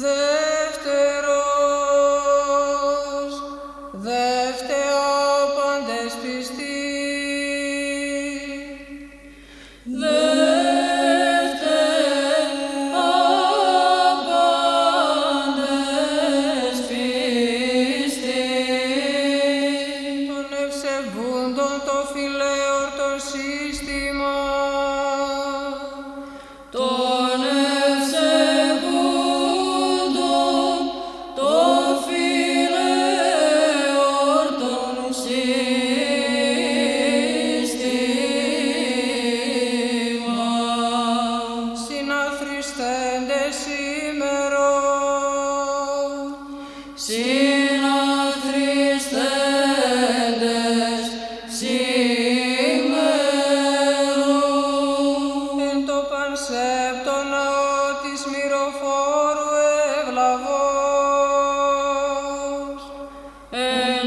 δεύτερος, δεύτερος, πάντες πιστοί, Τον ευσεβούντον το φιλέορτος σύστη. Χριστέντε σήμερα. Συναθριστέντε σήμερα. Εν το πανσέπτο ναό της μυροφόρου ευλαβό. Εν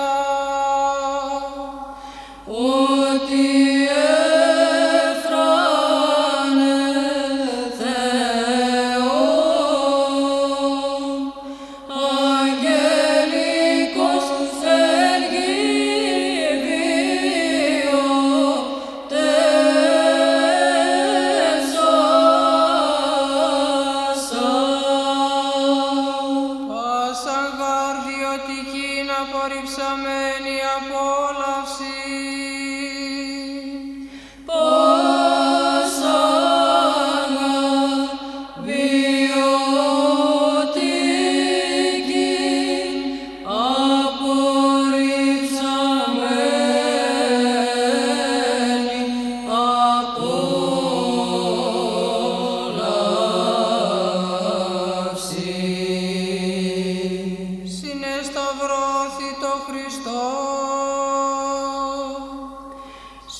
θόρυψαμένη από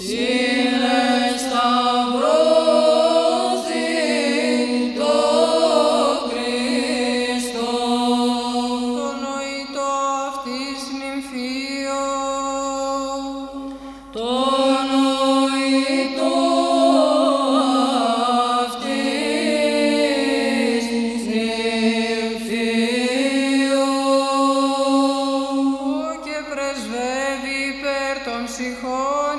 She δε υπέρ των ψυχών.